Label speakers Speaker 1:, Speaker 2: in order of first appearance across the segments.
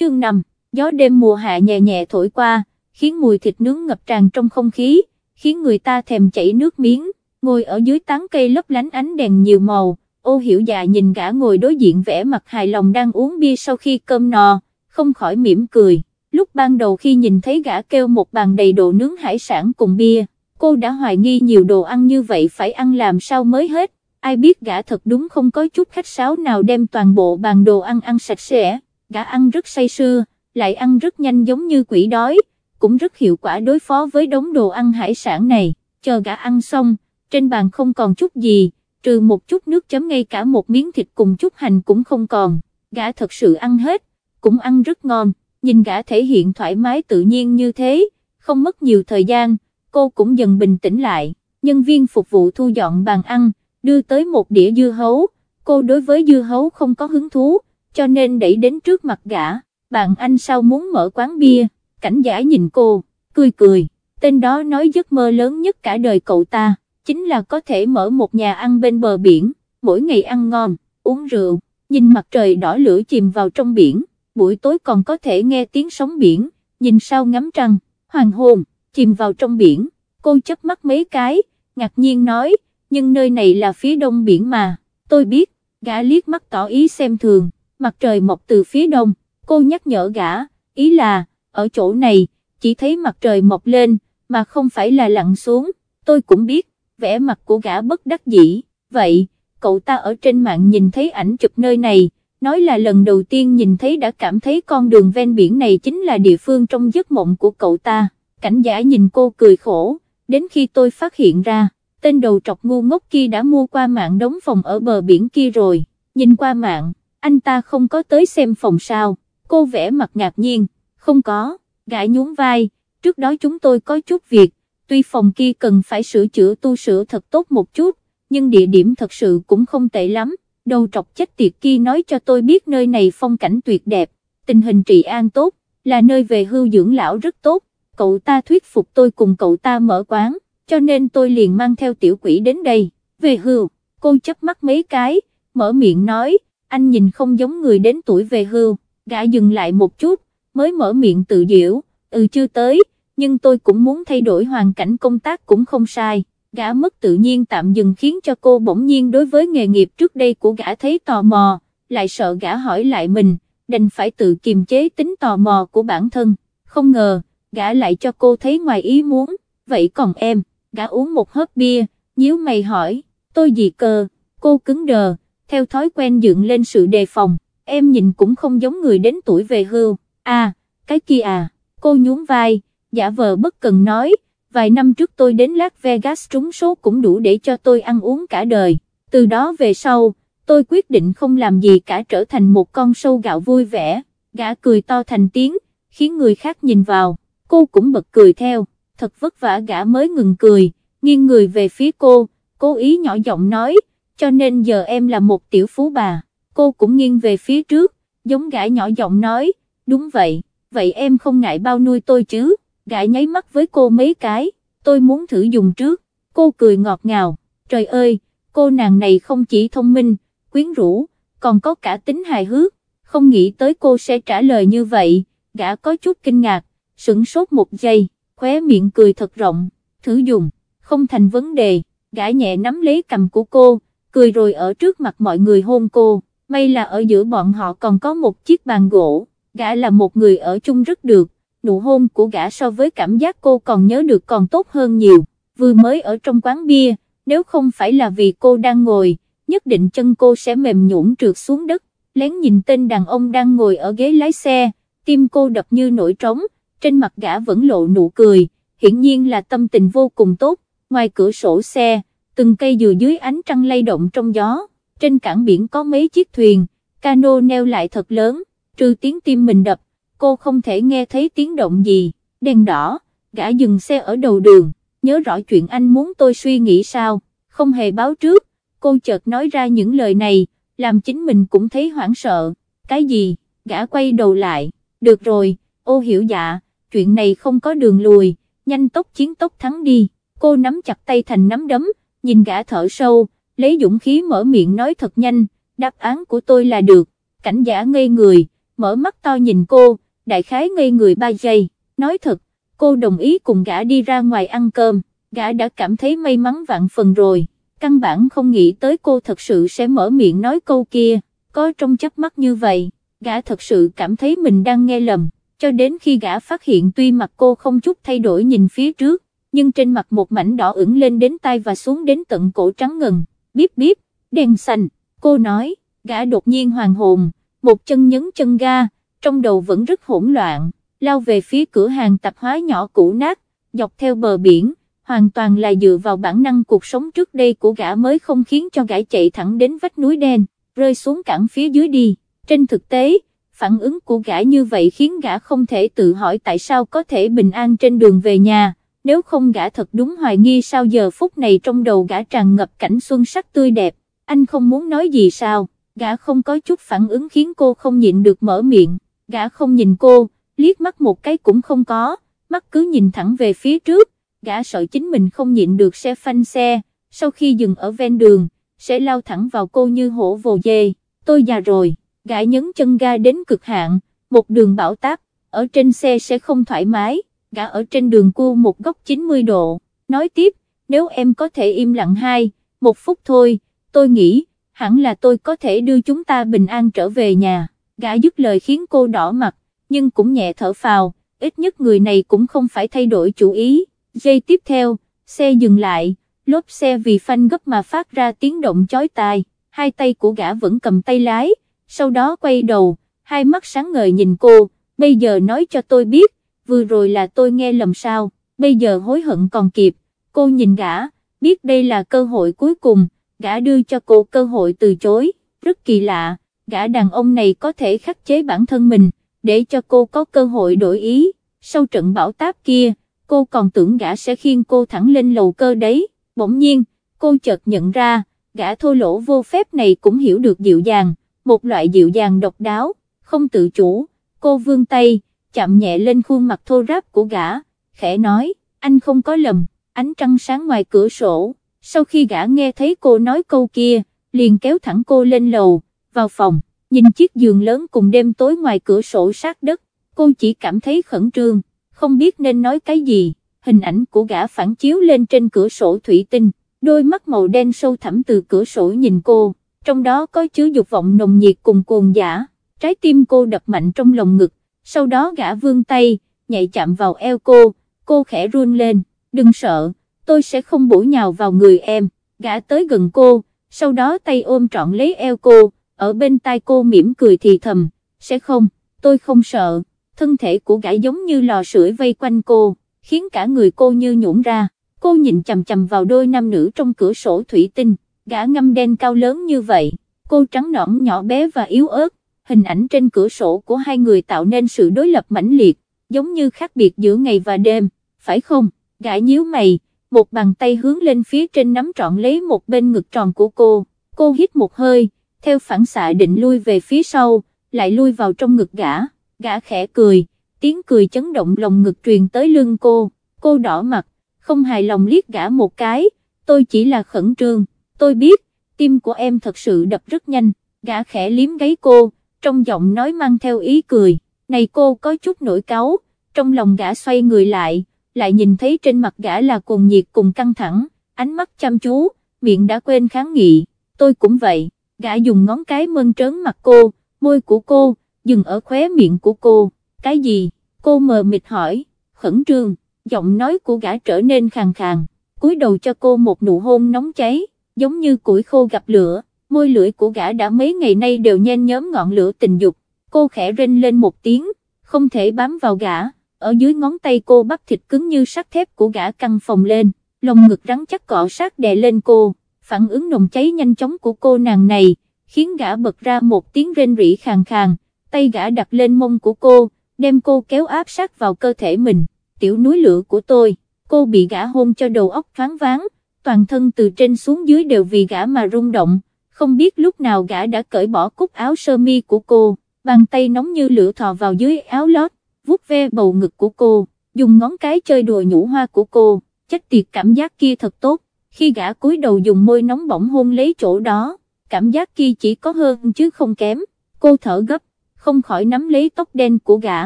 Speaker 1: chương 5, gió đêm mùa hạ nhẹ nhẹ thổi qua, khiến mùi thịt nướng ngập tràn trong không khí, khiến người ta thèm chảy nước miếng, ngồi ở dưới tán cây lấp lánh ánh đèn nhiều màu, ô hiểu dạ nhìn gã ngồi đối diện vẻ mặt hài lòng đang uống bia sau khi cơm no, không khỏi mỉm cười, lúc ban đầu khi nhìn thấy gã kêu một bàn đầy đồ nướng hải sản cùng bia, cô đã hoài nghi nhiều đồ ăn như vậy phải ăn làm sao mới hết, ai biết gã thật đúng không có chút khách sáo nào đem toàn bộ bàn đồ ăn ăn sạch sẽ, gã ăn rất say sưa, lại ăn rất nhanh giống như quỷ đói, cũng rất hiệu quả đối phó với đống đồ ăn hải sản này, chờ gã ăn xong, trên bàn không còn chút gì, trừ một chút nước chấm ngay cả một miếng thịt cùng chút hành cũng không còn, gã thật sự ăn hết, cũng ăn rất ngon, nhìn gã thể hiện thoải mái tự nhiên như thế, không mất nhiều thời gian, cô cũng dần bình tĩnh lại, nhân viên phục vụ thu dọn bàn ăn, đưa tới một đĩa dưa hấu, cô đối với dưa hấu không có hứng thú, cho nên đẩy đến trước mặt gã, bạn anh sao muốn mở quán bia, cảnh giả nhìn cô, cười cười, tên đó nói giấc mơ lớn nhất cả đời cậu ta, chính là có thể mở một nhà ăn bên bờ biển, mỗi ngày ăn ngon, uống rượu, nhìn mặt trời đỏ lửa chìm vào trong biển, buổi tối còn có thể nghe tiếng sóng biển, nhìn sao ngắm trăng, hoàng hôn, chìm vào trong biển, cô chớp mắt mấy cái, ngạc nhiên nói, nhưng nơi này là phía đông biển mà, tôi biết, gã liếc mắt tỏ ý xem thường, mặt trời mọc từ phía đông, cô nhắc nhở gã, ý là, ở chỗ này, chỉ thấy mặt trời mọc lên, mà không phải là lặn xuống, tôi cũng biết, vẻ mặt của gã bất đắc dĩ, vậy, cậu ta ở trên mạng nhìn thấy ảnh chụp nơi này, nói là lần đầu tiên nhìn thấy đã cảm thấy con đường ven biển này chính là địa phương trong giấc mộng của cậu ta, cảnh giả nhìn cô cười khổ, đến khi tôi phát hiện ra, tên đầu trọc ngu ngốc kia đã mua qua mạng đóng phòng ở bờ biển kia rồi, nhìn qua mạng, anh ta không có tới xem phòng sao, cô vẽ mặt ngạc nhiên, không có, gãi nhún vai, trước đó chúng tôi có chút việc, tuy phòng kia cần phải sửa chữa tu sửa thật tốt một chút, nhưng địa điểm thật sự cũng không tệ lắm, đầu trọc chết tiệt kia nói cho tôi biết nơi này phong cảnh tuyệt đẹp, tình hình trị an tốt, là nơi về hưu dưỡng lão rất tốt, cậu ta thuyết phục tôi cùng cậu ta mở quán, cho nên tôi liền mang theo tiểu quỷ đến đây, về hưu, cô chấp mắt mấy cái, mở miệng nói, anh nhìn không giống người đến tuổi về hưu, gã dừng lại một chút, mới mở miệng tự diễu, ừ chưa tới, nhưng tôi cũng muốn thay đổi hoàn cảnh công tác cũng không sai, gã mất tự nhiên tạm dừng khiến cho cô bỗng nhiên đối với nghề nghiệp trước đây của gã thấy tò mò, lại sợ gã hỏi lại mình, đành phải tự kiềm chế tính tò mò của bản thân, không ngờ, gã lại cho cô thấy ngoài ý muốn, vậy còn em, gã uống một hớp bia, nhíu mày hỏi, tôi gì cơ, cô cứng đờ, theo thói quen dựng lên sự đề phòng, em nhìn cũng không giống người đến tuổi về hưu, à, cái kia à, cô nhún vai, giả vờ bất cần nói, vài năm trước tôi đến Las Vegas trúng số cũng đủ để cho tôi ăn uống cả đời, từ đó về sau, tôi quyết định không làm gì cả trở thành một con sâu gạo vui vẻ, gã cười to thành tiếng, khiến người khác nhìn vào, cô cũng bật cười theo, thật vất vả gã mới ngừng cười, nghiêng người về phía cô, cố ý nhỏ giọng nói, cho nên giờ em là một tiểu phú bà, cô cũng nghiêng về phía trước, giống gã nhỏ giọng nói, đúng vậy, vậy em không ngại bao nuôi tôi chứ, gã nháy mắt với cô mấy cái, tôi muốn thử dùng trước, cô cười ngọt ngào, trời ơi, cô nàng này không chỉ thông minh, quyến rũ, còn có cả tính hài hước, không nghĩ tới cô sẽ trả lời như vậy, gã có chút kinh ngạc, sửng sốt một giây, khóe miệng cười thật rộng, thử dùng, không thành vấn đề, gã nhẹ nắm lấy cầm của cô, cười rồi ở trước mặt mọi người hôn cô, may là ở giữa bọn họ còn có một chiếc bàn gỗ, gã là một người ở chung rất được, nụ hôn của gã so với cảm giác cô còn nhớ được còn tốt hơn nhiều, vừa mới ở trong quán bia, nếu không phải là vì cô đang ngồi, nhất định chân cô sẽ mềm nhũn trượt xuống đất, lén nhìn tên đàn ông đang ngồi ở ghế lái xe, tim cô đập như nổi trống, trên mặt gã vẫn lộ nụ cười, hiển nhiên là tâm tình vô cùng tốt, ngoài cửa sổ xe, từng cây dừa dưới ánh trăng lay động trong gió, trên cảng biển có mấy chiếc thuyền, cano neo lại thật lớn, trừ tiếng tim mình đập, cô không thể nghe thấy tiếng động gì, đèn đỏ, gã dừng xe ở đầu đường, nhớ rõ chuyện anh muốn tôi suy nghĩ sao, không hề báo trước, cô chợt nói ra những lời này, làm chính mình cũng thấy hoảng sợ, cái gì, gã quay đầu lại, được rồi, ô hiểu dạ, chuyện này không có đường lùi, nhanh tốc chiến tốc thắng đi, cô nắm chặt tay thành nắm đấm, nhìn gã thở sâu, lấy dũng khí mở miệng nói thật nhanh, đáp án của tôi là được, cảnh giả ngây người, mở mắt to nhìn cô, đại khái ngây người ba giây, nói thật, cô đồng ý cùng gã đi ra ngoài ăn cơm, gã đã cảm thấy may mắn vạn phần rồi, căn bản không nghĩ tới cô thật sự sẽ mở miệng nói câu kia, có trong chớp mắt như vậy, gã thật sự cảm thấy mình đang nghe lầm, cho đến khi gã phát hiện tuy mặt cô không chút thay đổi nhìn phía trước, nhưng trên mặt một mảnh đỏ ửng lên đến tai và xuống đến tận cổ trắng ngần, bíp bíp, đèn xanh, cô nói, gã đột nhiên hoàng hồn, một chân nhấn chân ga, trong đầu vẫn rất hỗn loạn, lao về phía cửa hàng tạp hóa nhỏ cũ nát, dọc theo bờ biển, hoàn toàn là dựa vào bản năng cuộc sống trước đây của gã mới không khiến cho gã chạy thẳng đến vách núi đen, rơi xuống cảng phía dưới đi, trên thực tế, phản ứng của gã như vậy khiến gã không thể tự hỏi tại sao có thể bình an trên đường về nhà, nếu không gã thật đúng hoài nghi sao giờ phút này trong đầu gã tràn ngập cảnh xuân sắc tươi đẹp, anh không muốn nói gì sao, gã không có chút phản ứng khiến cô không nhịn được mở miệng, gã không nhìn cô, liếc mắt một cái cũng không có, mắt cứ nhìn thẳng về phía trước, gã sợ chính mình không nhịn được xe phanh xe, sau khi dừng ở ven đường, sẽ lao thẳng vào cô như hổ vồ dê, tôi già rồi, gã nhấn chân ga đến cực hạn, một đường bảo táp, ở trên xe sẽ không thoải mái, gã ở trên đường cua một góc 90 độ, nói tiếp, nếu em có thể im lặng hai, một phút thôi, tôi nghĩ, hẳn là tôi có thể đưa chúng ta bình an trở về nhà, gã dứt lời khiến cô đỏ mặt, nhưng cũng nhẹ thở phào, ít nhất người này cũng không phải thay đổi chủ ý, giây tiếp theo, xe dừng lại, lốp xe vì phanh gấp mà phát ra tiếng động chói tai, hai tay của gã vẫn cầm tay lái, sau đó quay đầu, hai mắt sáng ngời nhìn cô, bây giờ nói cho tôi biết, vừa rồi là tôi nghe lầm sao, bây giờ hối hận còn kịp, cô nhìn gã, biết đây là cơ hội cuối cùng, gã đưa cho cô cơ hội từ chối, rất kỳ lạ, gã đàn ông này có thể khắc chế bản thân mình, để cho cô có cơ hội đổi ý, sau trận bão táp kia, cô còn tưởng gã sẽ khiêng cô thẳng lên lầu cơ đấy, bỗng nhiên, cô chợt nhận ra, gã thô lỗ vô phép này cũng hiểu được dịu dàng, một loại dịu dàng độc đáo, không tự chủ, cô vươn tay, chạm nhẹ lên khuôn mặt thô ráp của gã, khẽ nói, anh không có lầm, ánh trăng sáng ngoài cửa sổ, sau khi gã nghe thấy cô nói câu kia, liền kéo thẳng cô lên lầu, vào phòng, nhìn chiếc giường lớn cùng đêm tối ngoài cửa sổ sát đất, cô chỉ cảm thấy khẩn trương, không biết nên nói cái gì, hình ảnh của gã phản chiếu lên trên cửa sổ thủy tinh, đôi mắt màu đen sâu thẳm từ cửa sổ nhìn cô, trong đó có chứa dục vọng nồng nhiệt cùng cuồng giả, trái tim cô đập mạnh trong lồng ngực, sau đó gã vươn tay, nhạy chạm vào eo cô, cô khẽ run lên, đừng sợ, tôi sẽ không bổ nhào vào người em, gã tới gần cô, sau đó tay ôm trọn lấy eo cô, ở bên tai cô mỉm cười thì thầm, sẽ không, tôi không sợ, thân thể của gã giống như lò sưởi vây quanh cô, khiến cả người cô như nhũn ra, cô nhìn chầm chầm vào đôi nam nữ trong cửa sổ thủy tinh, gã ngâm đen cao lớn như vậy, cô trắng nõn nhỏ bé và yếu ớt, hình ảnh trên cửa sổ của hai người tạo nên sự đối lập mãnh liệt, giống như khác biệt giữa ngày và đêm, phải không, gã nhíu mày, một bàn tay hướng lên phía trên nắm trọn lấy một bên ngực tròn của cô, cô hít một hơi, theo phản xạ định lui về phía sau, lại lui vào trong ngực gã, gã khẽ cười, tiếng cười chấn động lòng ngực truyền tới lưng cô, cô đỏ mặt, không hài lòng liếc gã một cái, tôi chỉ là khẩn trương, tôi biết, tim của em thật sự đập rất nhanh, gã khẽ liếm gáy cô, trong giọng nói mang theo ý cười, này cô có chút nổi cáu, trong lòng gã xoay người lại, lại nhìn thấy trên mặt gã là cùng nhiệt cùng căng thẳng, ánh mắt chăm chú, miệng đã quên kháng nghị, tôi cũng vậy, gã dùng ngón cái mơn trớn mặt cô, môi của cô, dừng ở khóe miệng của cô, cái gì, cô mờ mịt hỏi, khẩn trương, giọng nói của gã trở nên khàn khàn, cúi đầu cho cô một nụ hôn nóng cháy, giống như củi khô gặp lửa, môi lưỡi của gã đã mấy ngày nay đều nhen nhóm ngọn lửa tình dục, cô khẽ rên lên một tiếng, không thể bám vào gã, ở dưới ngón tay cô bắp thịt cứng như sắt thép của gã căng phồng lên, lồng ngực rắn chắc cọ sát đè lên cô, phản ứng nồng cháy nhanh chóng của cô nàng này, khiến gã bật ra một tiếng rên rỉ khàn khàn, tay gã đặt lên mông của cô, đem cô kéo áp sát vào cơ thể mình, tiểu núi lửa của tôi, cô bị gã hôn cho đầu óc thoáng váng, toàn thân từ trên xuống dưới đều vì gã mà rung động, không biết lúc nào gã đã cởi bỏ cúc áo sơ mi của cô, bàn tay nóng như lửa thò vào dưới áo lót, vuốt ve bầu ngực của cô, dùng ngón cái chơi đùa nhũ hoa của cô, chết tiệt cảm giác kia thật tốt, khi gã cúi đầu dùng môi nóng bỏng hôn lấy chỗ đó, cảm giác kia chỉ có hơn chứ không kém, cô thở gấp, không khỏi nắm lấy tóc đen của gã,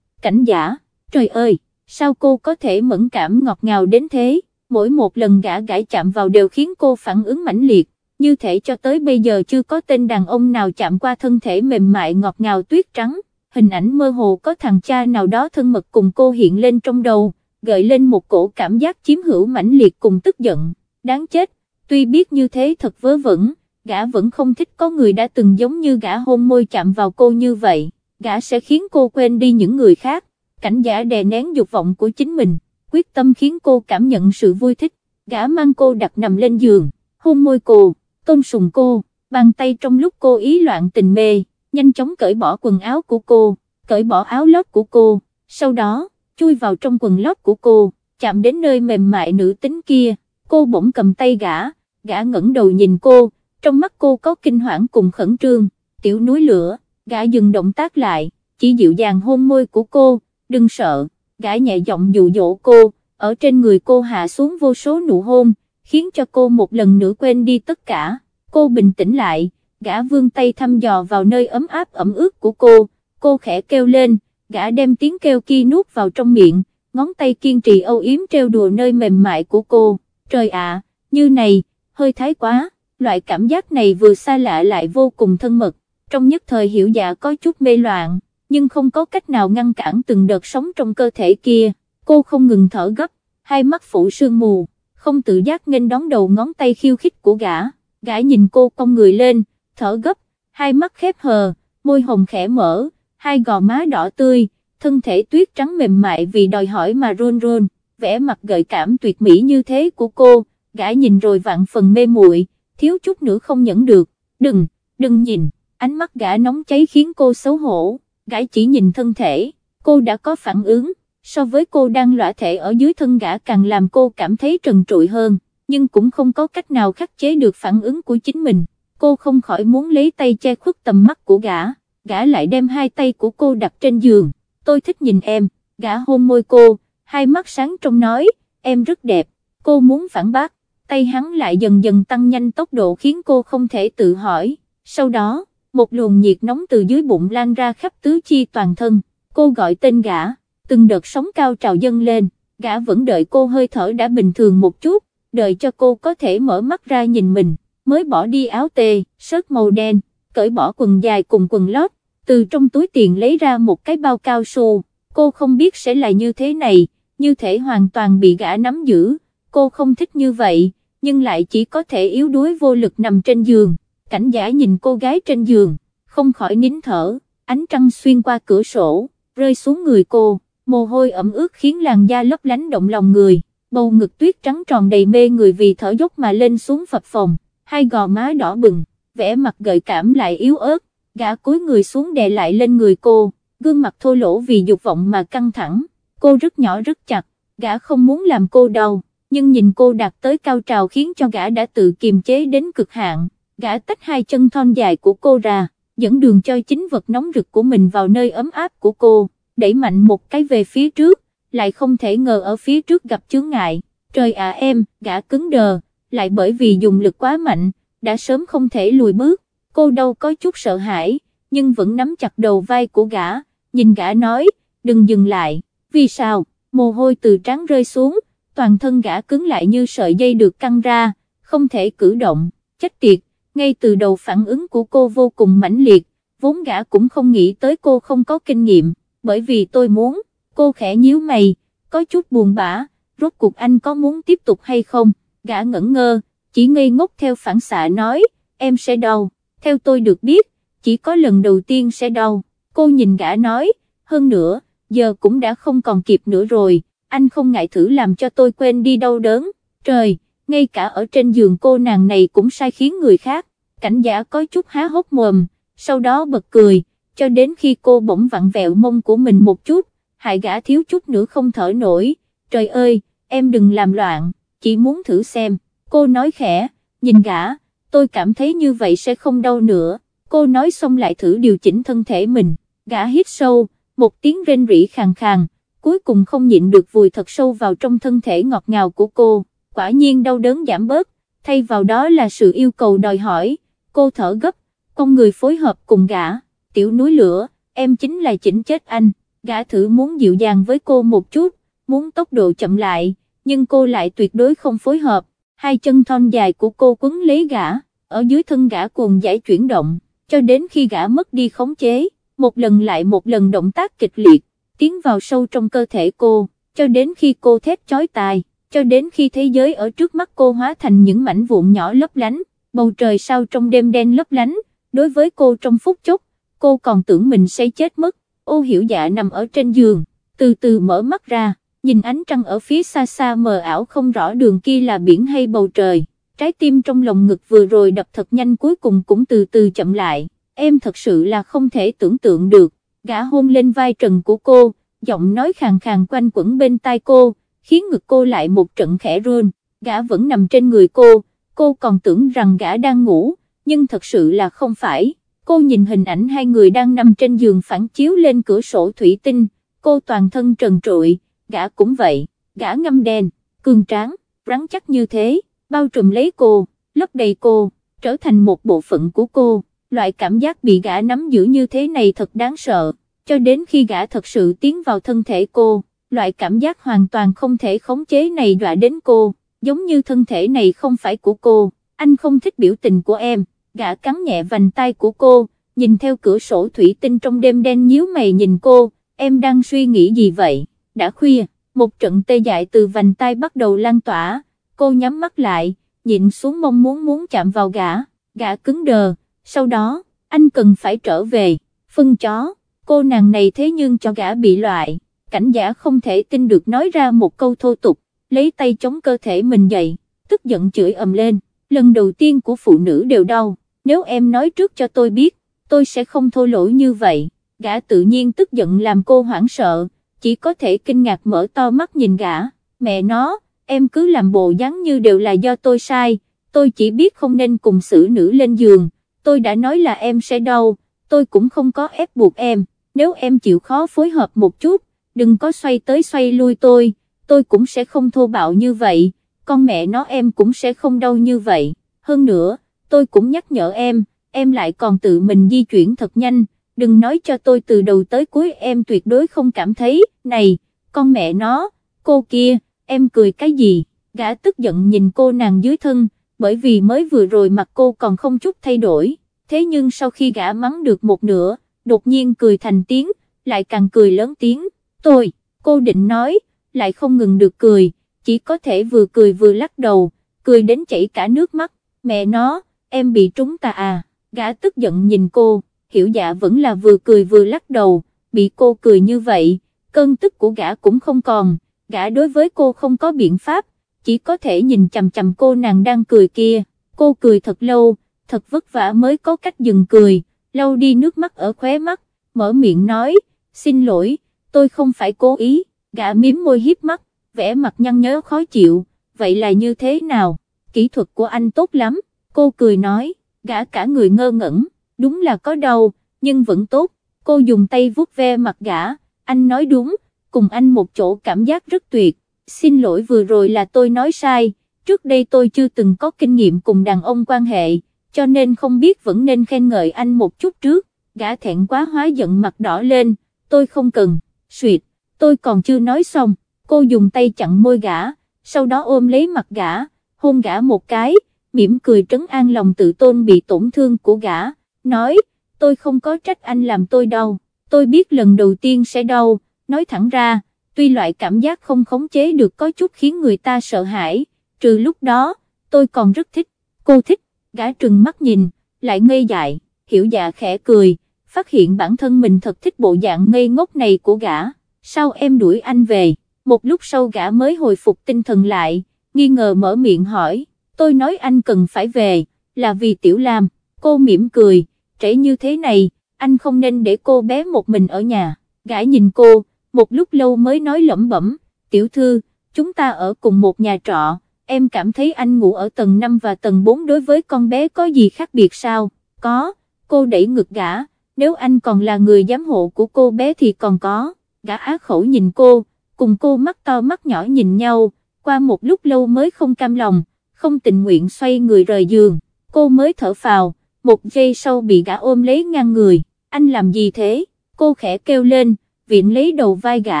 Speaker 1: cảnh giả, trời ơi, sao cô có thể mẫn cảm ngọt ngào đến thế, mỗi một lần gã gãi chạm vào đều khiến cô phản ứng mãnh liệt, như thể cho tới bây giờ chưa có tên đàn ông nào chạm qua thân thể mềm mại ngọt ngào tuyết trắng, hình ảnh mơ hồ có thằng cha nào đó thân mật cùng cô hiện lên trong đầu, gợi lên một cổ cảm giác chiếm hữu mãnh liệt cùng tức giận, đáng chết, tuy biết như thế thật vớ vẩn, gã vẫn không thích có người đã từng giống như gã hôn môi chạm vào cô như vậy, gã sẽ khiến cô quên đi những người khác, cảnh giả đè nén dục vọng của chính mình, quyết tâm khiến cô cảm nhận sự vui thích, gã mang cô đặt nằm lên giường, hôn môi cô, tôn sùng cô, bàn tay trong lúc cô ý loạn tình mê, nhanh chóng cởi bỏ quần áo của cô, cởi bỏ áo lót của cô, sau đó, chui vào trong quần lót của cô, chạm đến nơi mềm mại nữ tính kia, cô bỗng cầm tay gã, gã ngẩng đầu nhìn cô, trong mắt cô có kinh hoảng cùng khẩn trương, tiểu núi lửa, gã dừng động tác lại, chỉ dịu dàng hôn môi của cô, đừng sợ, gã nhẹ giọng dụ dỗ cô, ở trên người cô hạ xuống vô số nụ hôn, khiến cho cô một lần nữa quên đi tất cả, cô bình tĩnh lại, gã vươn tay thăm dò vào nơi ấm áp ẩm ướt của cô, cô khẽ kêu lên, gã đem tiếng kêu kia nuốt vào trong miệng, ngón tay kiên trì âu yếm treo đùa nơi mềm mại của cô, trời ạ, như này, hơi thái quá, loại cảm giác này vừa xa lạ lại vô cùng thân mật, trong nhất thời hiểu dạ có chút mê loạn, nhưng không có cách nào ngăn cản từng đợt sống trong cơ thể kia, cô không ngừng thở gấp, hai mắt phủ sương mù, không tự giác nghênh đón đầu ngón tay khiêu khích của gã, gã nhìn cô cong người lên, thở gấp, hai mắt khép hờ, môi hồng khẽ mở, hai gò má đỏ tươi, thân thể tuyết trắng mềm mại vì đòi hỏi mà run run, vẻ mặt gợi cảm tuyệt mỹ như thế của cô, gã nhìn rồi vạn phần mê muội, thiếu chút nữa không nhẫn được, đừng, đừng nhìn, ánh mắt gã nóng cháy khiến cô xấu hổ, gã chỉ nhìn thân thể, cô đã có phản ứng, so với cô đang lõa thể ở dưới thân gã càng làm cô cảm thấy trần trụi hơn, nhưng cũng không có cách nào khắc chế được phản ứng của chính mình, cô không khỏi muốn lấy tay che khuất tầm mắt của gã, gã lại đem hai tay của cô đặt trên giường, tôi thích nhìn em, gã hôn môi cô, hai mắt sáng trong nói, em rất đẹp, cô muốn phản bác, tay hắn lại dần dần tăng nhanh tốc độ khiến cô không thể tự hỏi, sau đó, một luồng nhiệt nóng từ dưới bụng lan ra khắp tứ chi toàn thân, cô gọi tên gã, từng đợt sóng cao trào dâng lên, gã vẫn đợi cô hơi thở đã bình thường một chút, đợi cho cô có thể mở mắt ra nhìn mình, mới bỏ đi áo tê, sớt màu đen, cởi bỏ quần dài cùng quần lót, từ trong túi tiền lấy ra một cái bao cao su, cô không biết sẽ là như thế này, như thể hoàn toàn bị gã nắm giữ, cô không thích như vậy, nhưng lại chỉ có thể yếu đuối vô lực nằm trên giường, cảnh giả nhìn cô gái trên giường, không khỏi nín thở, ánh trăng xuyên qua cửa sổ, rơi xuống người cô, mồ hôi ẩm ướt khiến làn da lấp lánh động lòng người, bầu ngực tuyết trắng tròn đầy mê người vì thở dốc mà lên xuống phập phồng, hai gò má đỏ bừng, vẻ mặt gợi cảm lại yếu ớt, gã cúi người xuống đè lại lên người cô, gương mặt thô lỗ vì dục vọng mà căng thẳng, cô rất nhỏ rất chặt, gã không muốn làm cô đau, nhưng nhìn cô đạt tới cao trào khiến cho gã đã tự kiềm chế đến cực hạn, gã tách hai chân thon dài của cô ra, dẫn đường cho chính vật nóng rực của mình vào nơi ấm áp của cô, đẩy mạnh một cái về phía trước, lại không thể ngờ ở phía trước gặp chướng ngại, trời ạ em, gã cứng đờ, lại bởi vì dùng lực quá mạnh, đã sớm không thể lùi bước, cô đâu có chút sợ hãi, nhưng vẫn nắm chặt đầu vai của gã, nhìn gã nói, đừng dừng lại, vì sao, mồ hôi từ trán rơi xuống, toàn thân gã cứng lại như sợi dây được căng ra, không thể cử động, chết tiệt, ngay từ đầu phản ứng của cô vô cùng mãnh liệt, vốn gã cũng không nghĩ tới cô không có kinh nghiệm, bởi vì tôi muốn, cô khẽ nhíu mày, có chút buồn bã, rốt cuộc anh có muốn tiếp tục hay không, gã ngẩn ngơ, chỉ ngây ngốc theo phản xạ nói, em sẽ đau, theo tôi được biết, chỉ có lần đầu tiên sẽ đau, cô nhìn gã nói, hơn nữa, giờ cũng đã không còn kịp nữa rồi, anh không ngại thử làm cho tôi quên đi đau đớn, trời, ngay cả ở trên giường cô nàng này cũng sai khiến người khác, cảnh giả có chút há hốc mồm, sau đó bật cười, cho đến khi cô bỗng vặn vẹo mông của mình một chút, hại gã thiếu chút nữa không thở nổi, trời ơi, em đừng làm loạn, chỉ muốn thử xem, cô nói khẽ, nhìn gã, tôi cảm thấy như vậy sẽ không đau nữa, cô nói xong lại thử điều chỉnh thân thể mình, gã hít sâu, một tiếng rên rỉ khàn khàn, cuối cùng không nhịn được vùi thật sâu vào trong thân thể ngọt ngào của cô, quả nhiên đau đớn giảm bớt, thay vào đó là sự yêu cầu đòi hỏi, cô thở gấp, con người phối hợp cùng gã, tiểu núi lửa, em chính là chỉnh chết anh, gã thử muốn dịu dàng với cô một chút, muốn tốc độ chậm lại, nhưng cô lại tuyệt đối không phối hợp, hai chân thon dài của cô quấn lấy gã, ở dưới thân gã cuồng giải chuyển động, cho đến khi gã mất đi khống chế, một lần lại một lần động tác kịch liệt, tiến vào sâu trong cơ thể cô, cho đến khi cô thét chói tai, cho đến khi thế giới ở trước mắt cô hóa thành những mảnh vụn nhỏ lấp lánh, bầu trời sao trong đêm đen lấp lánh, đối với cô trong phút chốc, cô còn tưởng mình sẽ chết mất, ô hiểu dạ nằm ở trên giường, từ từ mở mắt ra, nhìn ánh trăng ở phía xa xa mờ ảo không rõ đường kia là biển hay bầu trời, trái tim trong lòng ngực vừa rồi đập thật nhanh cuối cùng cũng từ từ chậm lại, em thật sự là không thể tưởng tượng được, gã hôn lên vai trần của cô, giọng nói khàn khàn quanh quẩn bên tai cô, khiến ngực cô lại một trận khẽ run, gã vẫn nằm trên người cô, cô còn tưởng rằng gã đang ngủ, nhưng thật sự là không phải, cô nhìn hình ảnh hai người đang nằm trên giường phản chiếu lên cửa sổ thủy tinh, cô toàn thân trần trụi, gã cũng vậy, gã ngâm đen, cường tráng, rắn chắc như thế, bao trùm lấy cô, lấp đầy cô, trở thành một bộ phận của cô, loại cảm giác bị gã nắm giữ như thế này thật đáng sợ, cho đến khi gã thật sự tiến vào thân thể cô, loại cảm giác hoàn toàn không thể khống chế này dọa đến cô, giống như thân thể này không phải của cô, anh không thích biểu tình của em, gã cắn nhẹ vành tay của cô, nhìn theo cửa sổ thủy tinh trong đêm đen nhíu mày nhìn cô, em đang suy nghĩ gì vậy, đã khuya, một trận tê dại từ vành tay bắt đầu lan tỏa, cô nhắm mắt lại, nhịn xuống mong muốn muốn chạm vào gã, gã cứng đờ, sau đó, anh cần phải trở về, phân chó, cô nàng này thế nhưng cho gã bị loại, cảnh giả không thể tin được nói ra một câu thô tục, lấy tay chống cơ thể mình dậy, tức giận chửi ầm lên, lần đầu tiên của phụ nữ đều đau, nếu em nói trước cho tôi biết, tôi sẽ không thô lỗ như vậy, gã tự nhiên tức giận làm cô hoảng sợ, chỉ có thể kinh ngạc mở to mắt nhìn gã, mẹ nó, em cứ làm bộ dáng như đều là do tôi sai, tôi chỉ biết không nên cùng xử nữ lên giường, tôi đã nói là em sẽ đau, tôi cũng không có ép buộc em, nếu em chịu khó phối hợp một chút, đừng có xoay tới xoay lui tôi, tôi cũng sẽ không thô bạo như vậy, con mẹ nó em cũng sẽ không đau như vậy, hơn nữa, tôi cũng nhắc nhở em, em lại còn tự mình di chuyển thật nhanh, đừng nói cho tôi từ đầu tới cuối em tuyệt đối không cảm thấy, này, con mẹ nó, cô kia, em cười cái gì, gã tức giận nhìn cô nàng dưới thân, bởi vì mới vừa rồi mặt cô còn không chút thay đổi, thế nhưng sau khi gã mắng được một nửa, đột nhiên cười thành tiếng, lại càng cười lớn tiếng, tôi, cô định nói, lại không ngừng được cười, chỉ có thể vừa cười vừa lắc đầu, cười đến chảy cả nước mắt, mẹ nó, em bị trúng ta à, gã tức giận nhìn cô, hiểu dạ vẫn là vừa cười vừa lắc đầu, bị cô cười như vậy, cơn tức của gã cũng không còn, gã đối với cô không có biện pháp, chỉ có thể nhìn chằm chằm cô nàng đang cười kia, cô cười thật lâu, thật vất vả mới có cách dừng cười, lâu đi nước mắt ở khóe mắt, mở miệng nói, xin lỗi, tôi không phải cố ý, gã miếm môi hiếp mắt, vẻ mặt nhăn nhớ khó chịu, vậy là như thế nào, kỹ thuật của anh tốt lắm, cô cười nói, gã cả người ngơ ngẩn, đúng là có đau, nhưng vẫn tốt, cô dùng tay vuốt ve mặt gã, anh nói đúng, cùng anh một chỗ cảm giác rất tuyệt, xin lỗi vừa rồi là tôi nói sai, trước đây tôi chưa từng có kinh nghiệm cùng đàn ông quan hệ, cho nên không biết vẫn nên khen ngợi anh một chút trước, gã thẹn quá hóa giận mặt đỏ lên, tôi không cần, suyệt, tôi còn chưa nói xong, cô dùng tay chặn môi gã, sau đó ôm lấy mặt gã, hôn gã một cái, mỉm cười trấn an lòng tự tôn bị tổn thương của gã, nói, tôi không có trách anh làm tôi đau, tôi biết lần đầu tiên sẽ đau, nói thẳng ra, tuy loại cảm giác không khống chế được có chút khiến người ta sợ hãi, trừ lúc đó, tôi còn rất thích, cô thích, gã trừng mắt nhìn, lại ngây dại, hiểu dạ khẽ cười, phát hiện bản thân mình thật thích bộ dạng ngây ngốc này của gã, sao em đuổi anh về, một lúc sau gã mới hồi phục tinh thần lại, nghi ngờ mở miệng hỏi, tôi nói anh cần phải về, là vì Tiểu Lam, cô mỉm cười, trễ như thế này, anh không nên để cô bé một mình ở nhà, gã nhìn cô, một lúc lâu mới nói lẩm bẩm, tiểu thư, chúng ta ở cùng một nhà trọ, em cảm thấy anh ngủ ở tầng 5 và tầng 4 đối với con bé có gì khác biệt sao, có, cô đẩy ngực gã, nếu anh còn là người giám hộ của cô bé thì còn có, gã á khẩu nhìn cô, cùng cô mắt to mắt nhỏ nhìn nhau, qua một lúc lâu mới không cam lòng, không tình nguyện xoay người rời giường, cô mới thở phào, một giây sau bị gã ôm lấy ngang người, anh làm gì thế, cô khẽ kêu lên, viện lấy đầu vai gã,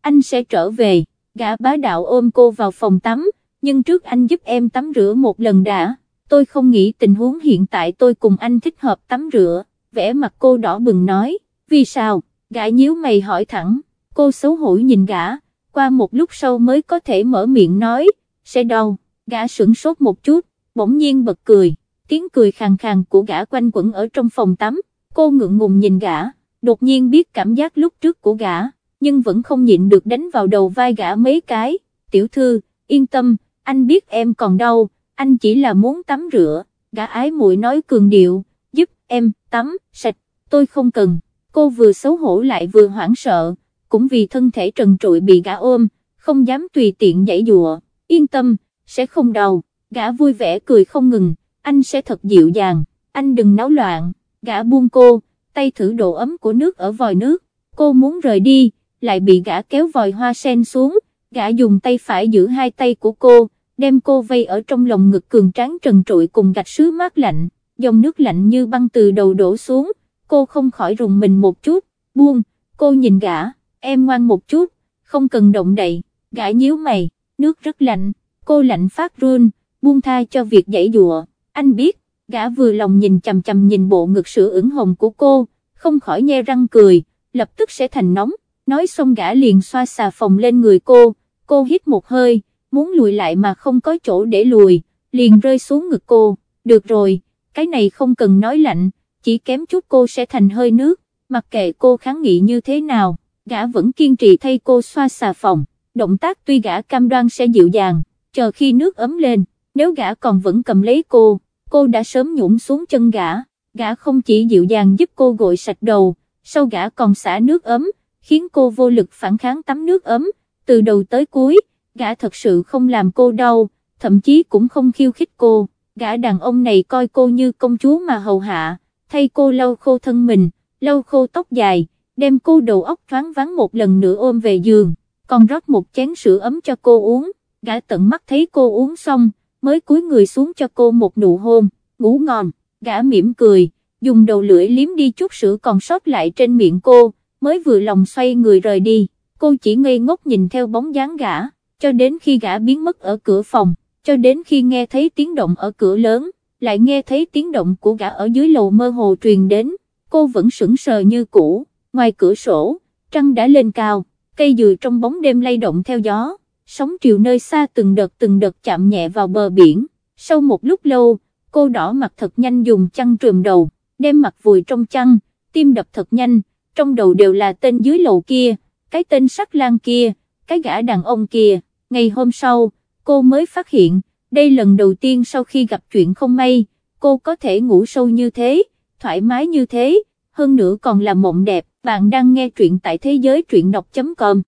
Speaker 1: anh sẽ trở về, gã bá đạo ôm cô vào phòng tắm, nhưng trước anh giúp em tắm rửa một lần đã, tôi không nghĩ tình huống hiện tại tôi cùng anh thích hợp tắm rửa, vẽ mặt cô đỏ bừng nói, vì sao, gã nhíu mày hỏi thẳng, cô xấu hổ nhìn gã, qua một lúc sau mới có thể mở miệng nói, sẽ đau, gã sửng sốt một chút, bỗng nhiên bật cười, tiếng cười khàn khàn của gã quanh quẩn ở trong phòng tắm, cô ngượng ngùng nhìn gã, đột nhiên biết cảm giác lúc trước của gã, nhưng vẫn không nhịn được đánh vào đầu vai gã mấy cái, tiểu thư, yên tâm, anh biết em còn đau, anh chỉ là muốn tắm rửa, gã ái muội nói cường điệu, giúp em, tắm, sạch, tôi không cần, cô vừa xấu hổ lại vừa hoảng sợ, cũng vì thân thể trần trụi bị gã ôm, không dám tùy tiện dãy dùa, yên tâm, sẽ không đau, gã vui vẻ cười không ngừng, anh sẽ thật dịu dàng, anh đừng náo loạn, gã buông cô, tay thử độ ấm của nước ở vòi nước, cô muốn rời đi, lại bị gã kéo vòi hoa sen xuống, gã dùng tay phải giữ hai tay của cô, đem cô vây ở trong lòng ngực cường tráng trần trụi cùng gạch sứ mát lạnh, dòng nước lạnh như băng từ đầu đổ xuống, cô không khỏi rùng mình một chút, buông, cô nhìn gã, em ngoan một chút, không cần động đậy, gã nhíu mày, nước rất lạnh, cô lạnh phát run, buông tha cho việc dãy dụa, anh biết, gã vừa lòng nhìn chầm chầm nhìn bộ ngực sữa ửng hồng của cô, không khỏi nhe răng cười, lập tức sẽ thành nóng, nói xong gã liền xoa xà phòng lên người cô, cô hít một hơi, muốn lùi lại mà không có chỗ để lùi, liền rơi xuống ngực cô, được rồi, cái này không cần nói lạnh, chỉ kém chút cô sẽ thành hơi nước, mặc kệ cô kháng nghị như thế nào, gã vẫn kiên trì thay cô xoa xà phòng, động tác tuy gã cam đoan sẽ dịu dàng, chờ khi nước ấm lên, nếu gã còn vẫn cầm lấy cô, cô đã sớm nhũng xuống chân gã, gã không chỉ dịu dàng giúp cô gội sạch đầu, sau gã còn xả nước ấm, khiến cô vô lực phản kháng tắm nước ấm, từ đầu tới cuối, gã thật sự không làm cô đau, thậm chí cũng không khiêu khích cô, gã đàn ông này coi cô như công chúa mà hầu hạ, thay cô lau khô thân mình, lau khô tóc dài, đem cô đầu óc thoáng vắng một lần nữa ôm về giường, còn rót một chén sữa ấm cho cô uống, gã tận mắt thấy cô uống xong, mới cúi người xuống cho cô một nụ hôn, ngủ ngon, gã mỉm cười, dùng đầu lưỡi liếm đi chút sữa còn sót lại trên miệng cô, mới vừa lòng xoay người rời đi, cô chỉ ngây ngốc nhìn theo bóng dáng gã, cho đến khi gã biến mất ở cửa phòng, cho đến khi nghe thấy tiếng động ở cửa lớn, lại nghe thấy tiếng động của gã ở dưới lầu mơ hồ truyền đến, cô vẫn sững sờ như cũ, ngoài cửa sổ, trăng đã lên cao, cây dừa trong bóng đêm lay động theo gió, sóng triều nơi xa từng đợt từng đợt chạm nhẹ vào bờ biển, sau một lúc lâu, cô đỏ mặt thật nhanh dùng chăn trùm đầu, đem mặt vùi trong chăn, tim đập thật nhanh, trong đầu đều là tên dưới lầu kia, cái tên sắc lang kia, cái gã đàn ông kia, ngày hôm sau, cô mới phát hiện, đây lần đầu tiên sau khi gặp chuyện không may, cô có thể ngủ sâu như thế, thoải mái như thế, hơn nữa còn là mộng đẹp, bạn đang nghe truyện tại thế giới truyện đọc.com.